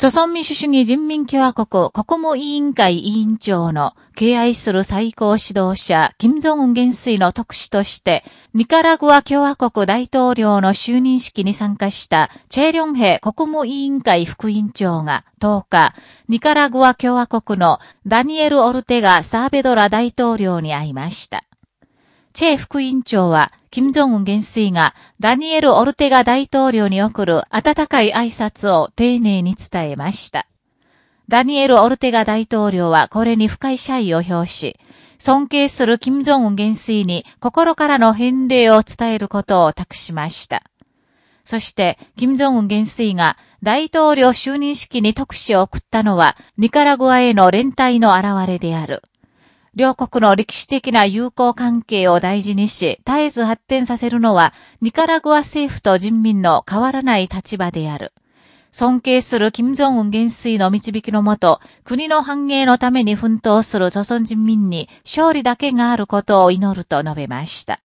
朝鮮民主主義人民共和国国務委員会委員長の敬愛する最高指導者、金正恩元帥の特使として、ニカラグア共和国大統領の就任式に参加したチェリョンヘ国務委員会副委員長が10日、ニカラグア共和国のダニエル・オルテガ・サーベドラ大統領に会いました。チェ副委員長は、金正恩元帥がダニエル・オルテガ大統領に送る温かい挨拶を丁寧に伝えました。ダニエル・オルテガ大統領はこれに深い謝意を表し、尊敬する金正恩元帥に心からの返礼を伝えることを託しました。そして、金正恩元帥が大統領就任式に特使を送ったのは、ニカラグアへの連帯の表れである。両国の歴史的な友好関係を大事にし、絶えず発展させるのは、ニカラグア政府と人民の変わらない立場である。尊敬する金正恩元帥の導きのもと、国の繁栄のために奮闘する朝鮮人民に勝利だけがあることを祈ると述べました。